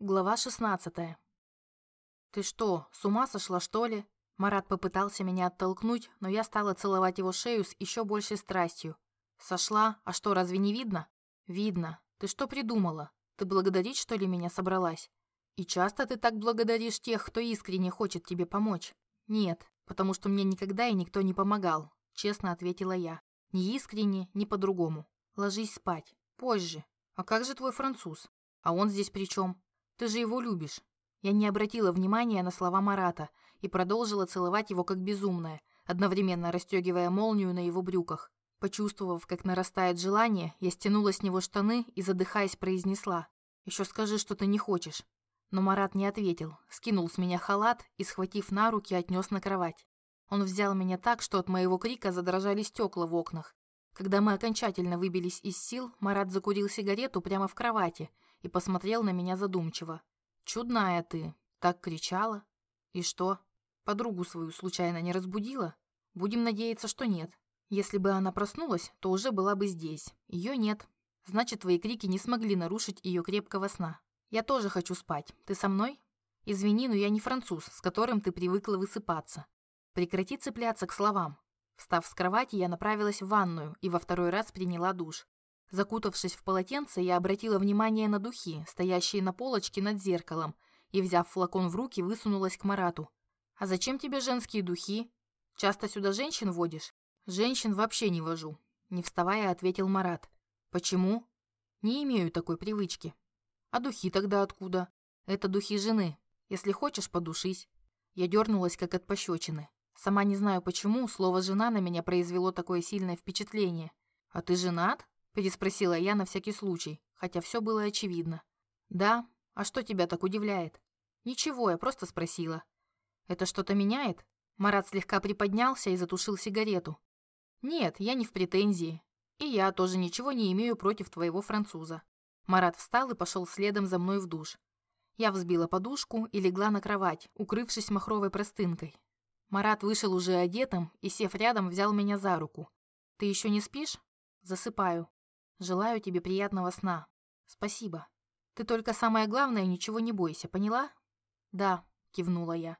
Глава 16. «Ты что, с ума сошла, что ли?» Марат попытался меня оттолкнуть, но я стала целовать его шею с еще большей страстью. «Сошла? А что, разве не видно?» «Видно. Ты что придумала? Ты благодарить, что ли, меня собралась? И часто ты так благодаришь тех, кто искренне хочет тебе помочь?» «Нет, потому что мне никогда и никто не помогал», – честно ответила я. «Ни искренне, ни по-другому. Ложись спать. Позже. А как же твой француз? А он здесь при чем? Ты же его любишь. Я не обратила внимания на слова Марата и продолжила целовать его как безумная, одновременно расстегивая молнию на его брюках. Почувствовав, как нарастает желание, я стянула с него штаны и, задыхаясь, произнесла. «Еще скажи, что ты не хочешь». Но Марат не ответил, скинул с меня халат и, схватив на руки, отнес на кровать. Он взял меня так, что от моего крика задрожали стекла в окнах. Когда мы окончательно выбились из сил, Марат закурил сигарету прямо в кровати и посмотрел на меня задумчиво. «Чудная ты!» Так кричала. «И что? Подругу свою случайно не разбудила? Будем надеяться, что нет. Если бы она проснулась, то уже была бы здесь. Ее нет. Значит, твои крики не смогли нарушить ее крепкого сна. Я тоже хочу спать. Ты со мной? Извини, но я не француз, с которым ты привыкла высыпаться. Прекрати цепляться к словам. Встав с кровати, я направилась в ванную и во второй раз приняла душ. Закутавшись в полотенце, я обратила внимание на духи, стоящие на полочке над зеркалом, и, взяв флакон в руки, высунулась к Марату. «А зачем тебе женские духи? Часто сюда женщин водишь?» «Женщин вообще не вожу», – не вставая, ответил Марат. «Почему?» «Не имею такой привычки». «А духи тогда откуда?» «Это духи жены. Если хочешь, подушись». Я дернулась, как от пощечины. Сама не знаю почему, слово «жена» на меня произвело такое сильное впечатление. «А ты женат?» Переспросила я на всякий случай, хотя все было очевидно. «Да? А что тебя так удивляет?» «Ничего, я просто спросила». «Это что-то меняет?» Марат слегка приподнялся и затушил сигарету. «Нет, я не в претензии. И я тоже ничего не имею против твоего француза». Марат встал и пошел следом за мной в душ. Я взбила подушку и легла на кровать, укрывшись махровой простынкой. Марат вышел уже одетым и, сев рядом, взял меня за руку. «Ты еще не спишь?» «Засыпаю». Желаю тебе приятного сна. Спасибо. Ты только самое главное, ничего не бойся, поняла? Да, кивнула я.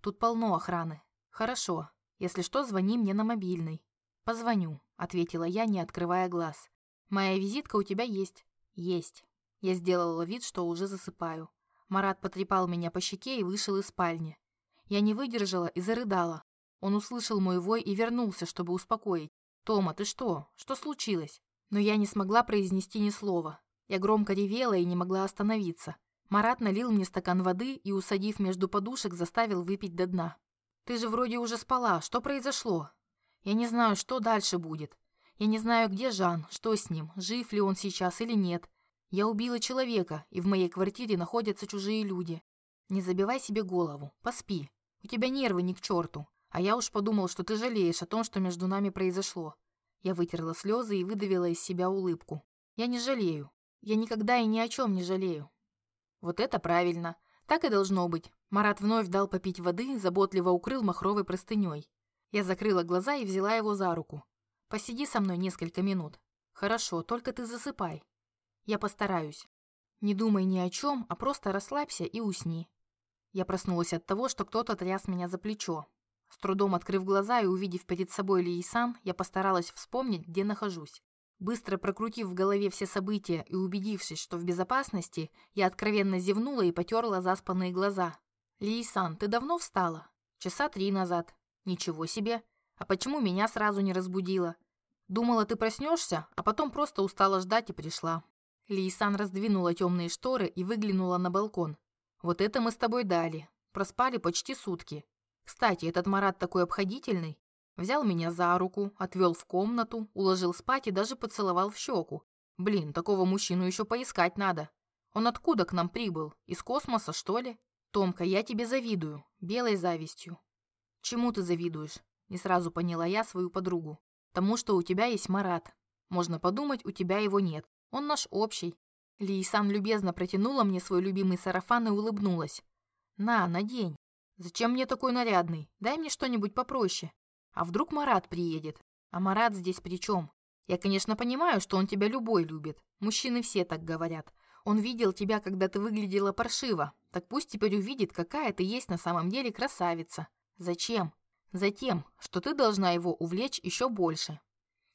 Тут полно охраны. Хорошо. Если что, звони мне на мобильный. Позвоню, ответила я, не открывая глаз. Моя визитка у тебя есть? Есть. Я сделала вид, что уже засыпаю. Марат потрепал меня по щеке и вышел из спальни. Я не выдержала и зарыдала. Он услышал мой вой и вернулся, чтобы успокоить. «Тома, ты что? Что случилось?» Но я не смогла произнести ни слова. Я громко ревела и не могла остановиться. Марат налил мне стакан воды и, усадив между подушек, заставил выпить до дна. «Ты же вроде уже спала. Что произошло?» «Я не знаю, что дальше будет. Я не знаю, где Жан, что с ним, жив ли он сейчас или нет. Я убила человека, и в моей квартире находятся чужие люди. Не забивай себе голову, поспи. У тебя нервы ни к черту. А я уж подумал, что ты жалеешь о том, что между нами произошло. Я вытерла слезы и выдавила из себя улыбку. Я не жалею. Я никогда и ни о чем не жалею. Вот это правильно. Так и должно быть. Марат вновь дал попить воды, заботливо укрыл махровой простыней. Я закрыла глаза и взяла его за руку. Посиди со мной несколько минут. Хорошо, только ты засыпай. Я постараюсь. Не думай ни о чем, а просто расслабься и усни. Я проснулась от того, что кто-то тряс меня за плечо. С трудом открыв глаза и увидев перед собой Лейсан, я постаралась вспомнить, где нахожусь. Быстро прокрутив в голове все события и убедившись, что в безопасности, я откровенно зевнула и потерла заспанные глаза. «Лейсан, ты давно встала?» «Часа три назад». «Ничего себе! А почему меня сразу не разбудила?» «Думала, ты проснешься, а потом просто устала ждать и пришла». Лейсан раздвинула темные шторы и выглянула на балкон. «Вот это мы с тобой дали. Проспали почти сутки. Кстати, этот Марат такой обходительный. Взял меня за руку, отвел в комнату, уложил спать и даже поцеловал в щеку. Блин, такого мужчину еще поискать надо. Он откуда к нам прибыл? Из космоса, что ли? Томка, я тебе завидую. Белой завистью. Чему ты завидуешь? Не сразу поняла я свою подругу. Тому, что у тебя есть Марат. Можно подумать, у тебя его нет. Он наш общий. Лейсан любезно протянула мне свой любимый сарафан и улыбнулась. На, надень. Зачем мне такой нарядный? Дай мне что-нибудь попроще. А вдруг Марат приедет? А Марат здесь при чем? Я, конечно, понимаю, что он тебя любой любит. Мужчины все так говорят. Он видел тебя, когда ты выглядела паршиво. Так пусть теперь увидит, какая ты есть на самом деле красавица. Зачем? Затем, что ты должна его увлечь еще больше.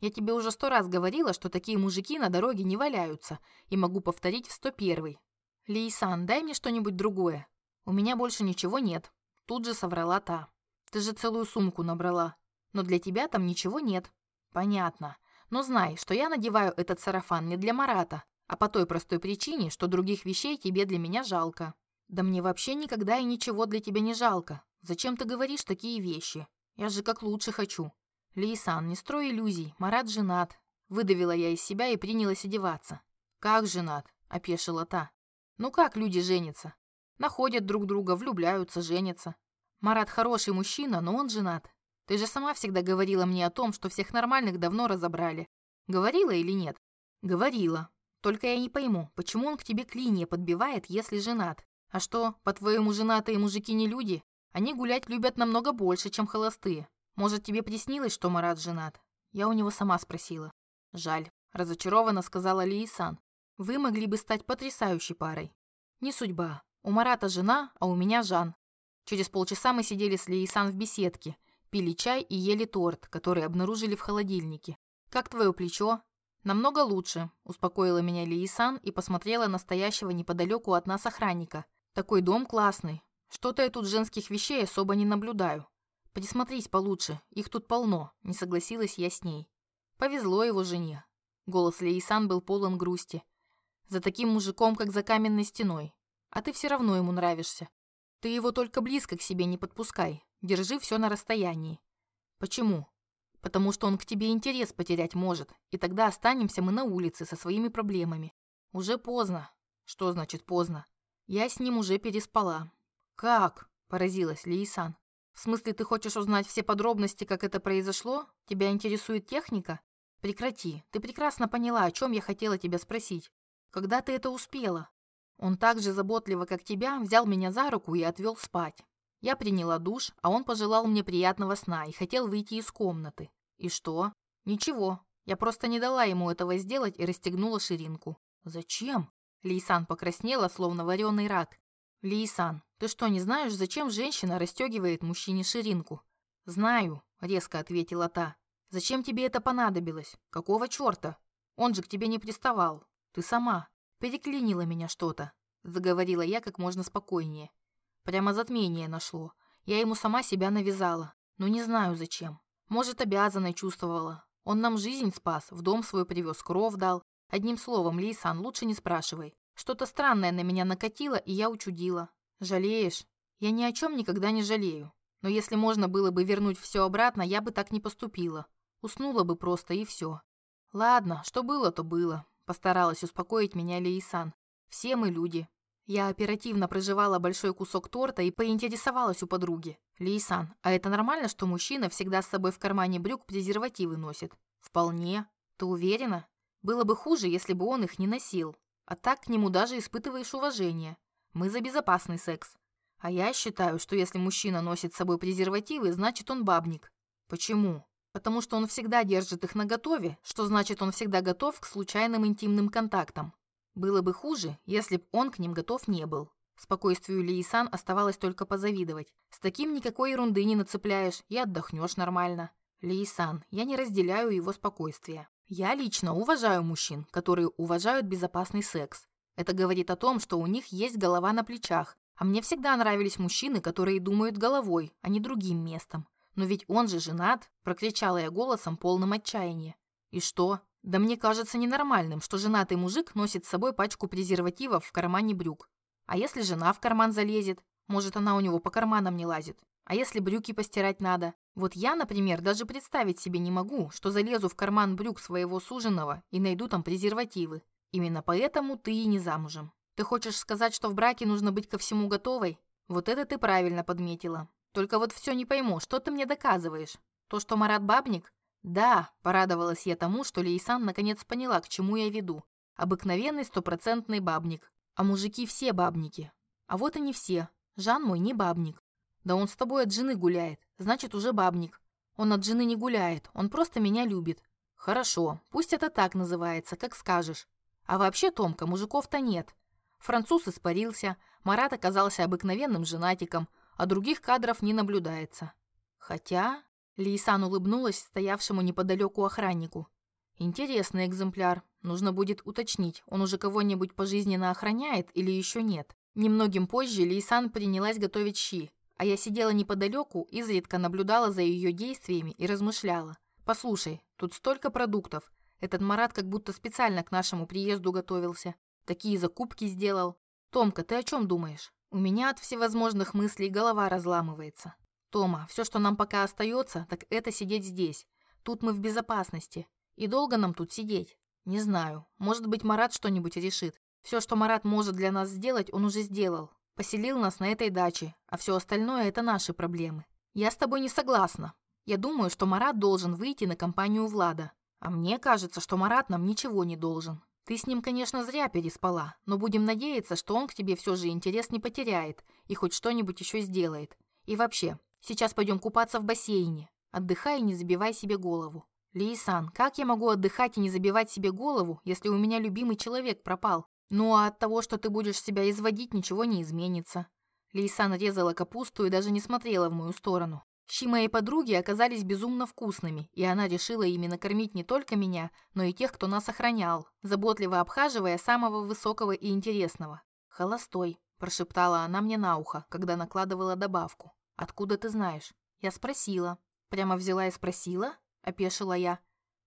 Я тебе уже сто раз говорила, что такие мужики на дороге не валяются, и могу повторить в сто первый. Лейсан, дай мне что-нибудь другое. У меня больше ничего нет. Тут же соврала та. Ты же целую сумку набрала. Но для тебя там ничего нет. Понятно. Но знай, что я надеваю этот сарафан не для Марата, а по той простой причине, что других вещей тебе для меня жалко. Да мне вообще никогда и ничего для тебя не жалко. Зачем ты говоришь такие вещи? Я же как лучше хочу. Лейсан, не строй иллюзий, Марат женат. Выдавила я из себя и принялась одеваться. Как женат? Опешила та. Ну как люди женятся? Находят друг друга, влюбляются, женятся. Марат хороший мужчина, но он женат. Ты же сама всегда говорила мне о том, что всех нормальных давно разобрали. Говорила или нет? Говорила. Только я не пойму, почему он к тебе клинья подбивает, если женат? А что, по-твоему, женатые мужики не люди? Они гулять любят намного больше, чем холостые. Может, тебе приснилось, что Марат женат? Я у него сама спросила. Жаль, разочарованно сказала Лиисан. Вы могли бы стать потрясающей парой. Не судьба. У Марата жена, а у меня Жан. Через полчаса мы сидели с Лиисан в беседке, пили чай и ели торт, который обнаружили в холодильнике. Как твое плечо? «Намного лучше», – успокоила меня Лиисан и посмотрела на стоящего неподалеку от нас охранника. «Такой дом классный. Что-то я тут женских вещей особо не наблюдаю. Присмотрись получше, их тут полно», – не согласилась я с ней. Повезло его жене. Голос Лиисан был полон грусти. «За таким мужиком, как за каменной стеной. А ты все равно ему нравишься. Ты его только близко к себе не подпускай. Держи все на расстоянии». «Почему?» потому что он к тебе интерес потерять может, и тогда останемся мы на улице со своими проблемами. Уже поздно. Что значит поздно? Я с ним уже переспала. Как? Поразилась Лиисан. В смысле, ты хочешь узнать все подробности, как это произошло? Тебя интересует техника? Прекрати. Ты прекрасно поняла, о чем я хотела тебя спросить. Когда ты это успела? Он так же заботливо, как тебя, взял меня за руку и отвел спать. Я приняла душ, а он пожелал мне приятного сна и хотел выйти из комнаты. И что? Ничего. Я просто не дала ему этого сделать и расстегнула ширинку. Зачем? Лейсан покраснела, словно вареный рак. Лейсан, ты что, не знаешь, зачем женщина расстегивает мужчине ширинку? Знаю, резко ответила та. Зачем тебе это понадобилось? Какого черта? Он же к тебе не приставал. Ты сама. Переклинила меня что-то. Заговорила я как можно спокойнее. Прямо затмение нашло. Я ему сама себя навязала. Но не знаю зачем. Может, обязанной чувствовала. Он нам жизнь спас, в дом свой привез, кров дал. Одним словом, Лейсан, лучше не спрашивай. Что-то странное на меня накатило, и я учудила. Жалеешь? Я ни о чем никогда не жалею. Но если можно было бы вернуть все обратно, я бы так не поступила. Уснула бы просто, и все. Ладно, что было, то было. Постаралась успокоить меня Лейсан. Все мы люди. Я оперативно проживала большой кусок торта и поинтересовалась у подруги. «Лейсан, а это нормально, что мужчина всегда с собой в кармане брюк презервативы носит?» «Вполне. Ты уверена? Было бы хуже, если бы он их не носил. А так к нему даже испытываешь уважение. Мы за безопасный секс. А я считаю, что если мужчина носит с собой презервативы, значит он бабник. Почему? Потому что он всегда держит их наготове, что значит он всегда готов к случайным интимным контактам. Было бы хуже, если б он к ним готов не был. Спокойствию Лиисан оставалось только позавидовать. С таким никакой ерунды не нацепляешь и отдохнешь нормально. Лиисан, я не разделяю его спокойствие. Я лично уважаю мужчин, которые уважают безопасный секс. Это говорит о том, что у них есть голова на плечах. А мне всегда нравились мужчины, которые думают головой, а не другим местом. Но ведь он же женат, прокричала я голосом полным отчаяния. И что? Да мне кажется ненормальным, что женатый мужик носит с собой пачку презервативов в кармане брюк. А если жена в карман залезет? Может, она у него по карманам не лазит? А если брюки постирать надо? Вот я, например, даже представить себе не могу, что залезу в карман брюк своего суженого и найду там презервативы. Именно поэтому ты и не замужем. Ты хочешь сказать, что в браке нужно быть ко всему готовой? Вот это ты правильно подметила. Только вот все не пойму, что ты мне доказываешь? То, что Марат бабник? Да, порадовалась я тому, что Лейсан наконец поняла, к чему я веду. Обыкновенный стопроцентный бабник. А мужики все бабники. А вот и не все. Жан мой не бабник. Да он с тобой от жены гуляет, значит уже бабник. Он от жены не гуляет, он просто меня любит. Хорошо, пусть это так называется, как скажешь. А вообще, Томка, мужиков-то нет. Француз испарился, Марат оказался обыкновенным женатиком, а других кадров не наблюдается. Хотя... Лейсан улыбнулась стоявшему неподалеку охраннику. Интересный экземпляр. Нужно будет уточнить, он уже кого-нибудь пожизненно охраняет или еще нет. Немногим позже Лейсан принялась готовить щи, а я сидела неподалеку, изредка наблюдала за ее действиями и размышляла. «Послушай, тут столько продуктов. Этот Марат как будто специально к нашему приезду готовился. Такие закупки сделал. Томка, ты о чем думаешь? У меня от всевозможных мыслей голова разламывается. Тома, все, что нам пока остается, так это сидеть здесь. Тут мы в безопасности. И долго нам тут сидеть? Не знаю. Может быть, Марат что-нибудь решит. Все, что Марат может для нас сделать, он уже сделал. Поселил нас на этой даче, а все остальное – это наши проблемы. Я с тобой не согласна. Я думаю, что Марат должен выйти на компанию Влада. А мне кажется, что Марат нам ничего не должен. Ты с ним, конечно, зря переспала, но будем надеяться, что он к тебе все же интерес не потеряет и хоть что-нибудь еще сделает. И вообще, сейчас пойдем купаться в бассейне. Отдыхай и не забивай себе голову. Лейсан, как я могу отдыхать и не забивать себе голову, если у меня любимый человек пропал? Ну а от того, что ты будешь себя изводить, ничего не изменится. Лейсан резала капусту и даже не смотрела в мою сторону. Щи моей подруги оказались безумно вкусными, и она решила ими накормить не только меня, но и тех, кто нас охранял, заботливо обхаживая самого высокого и интересного. «Холостой», – прошептала она мне на ухо, когда накладывала добавку. «Откуда ты знаешь?» Я спросила. «Прямо взяла и спросила?» – опешила я.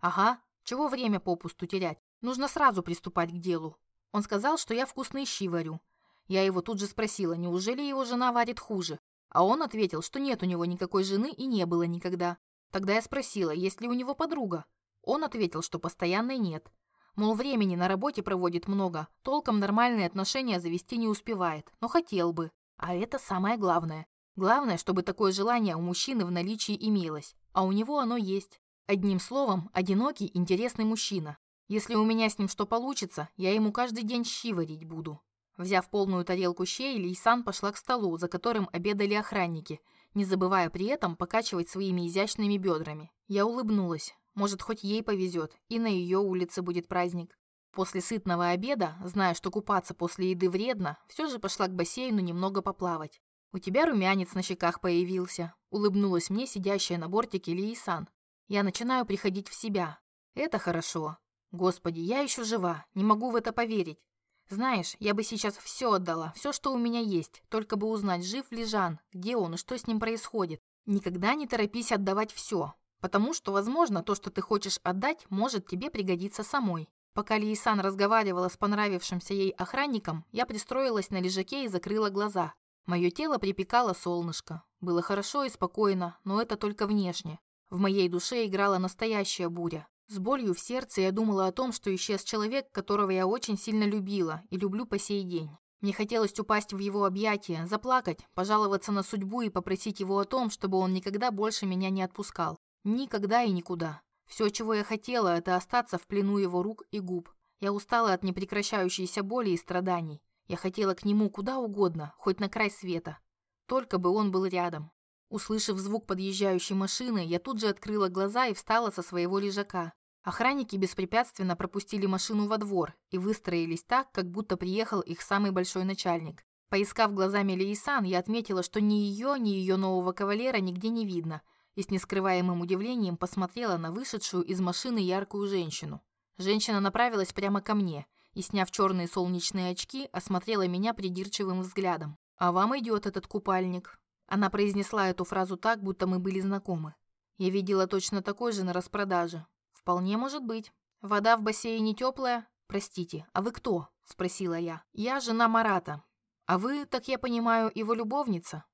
«Ага, чего время попусту терять? Нужно сразу приступать к делу. Он сказал, что я вкусные щи варю. Я его тут же спросила, неужели его жена варит хуже? А он ответил, что нет у него никакой жены и не было никогда. Тогда я спросила, есть ли у него подруга. Он ответил, что постоянной нет. Мол, времени на работе проводит много, толком нормальные отношения завести не успевает, но хотел бы. А это самое главное. Главное, чтобы такое желание у мужчины в наличии имелось, а у него оно есть. Одним словом, одинокий, интересный мужчина. Если у меня с ним что получится, я ему каждый день щи варить буду. Взяв полную тарелку щей, Лейсан пошла к столу, за которым обедали охранники, не забывая при этом покачивать своими изящными бедрами. Я улыбнулась. Может, хоть ей повезет, и на ее улице будет праздник. После сытного обеда, зная, что купаться после еды вредно, все же пошла к бассейну немного поплавать. «У тебя румянец на щеках появился», — улыбнулась мне сидящая на бортике Лейсан. «Я начинаю приходить в себя. Это хорошо. Господи, я еще жива, не могу в это поверить. Знаешь, я бы сейчас все отдала, все, что у меня есть, только бы узнать, жив ли Жан, где он и что с ним происходит. Никогда не торопись отдавать все, потому что, возможно, то, что ты хочешь отдать, может тебе пригодиться самой. Пока Лейсан разговаривала с понравившимся ей охранником, я пристроилась на лежаке и закрыла глаза. Мое тело припекало солнышко. Было хорошо и спокойно, но это только внешне. В моей душе играла настоящая буря. С болью в сердце я думала о том, что исчез человек, которого я очень сильно любила и люблю по сей день. Мне хотелось упасть в его объятия, заплакать, пожаловаться на судьбу и попросить его о том, чтобы он никогда больше меня не отпускал. Никогда и никуда. Все, чего я хотела, это остаться в плену его рук и губ. Я устала от непрекращающейся боли и страданий. Я хотела к нему куда угодно, хоть на край света. Только бы он был рядом. Услышав звук подъезжающей машины, я тут же открыла глаза и встала со своего лежака. Охранники беспрепятственно пропустили машину во двор и выстроились так, как будто приехал их самый большой начальник. Поискав глазами Лейсан, я отметила, что ни ее, ни ее нового кавалера нигде не видно, и с нескрываемым удивлением посмотрела на вышедшую из машины яркую женщину. Женщина направилась прямо ко мне и, сняв черные солнечные очки, осмотрела меня придирчивым взглядом. «А вам идет этот купальник», она произнесла эту фразу так, будто мы были знакомы. Я видела точно такой же на распродаже. Вполне может быть. Вода в бассейне теплая? Простите, а вы кто? Спросила я. Я жена Марата. А вы, так я понимаю, его любовница?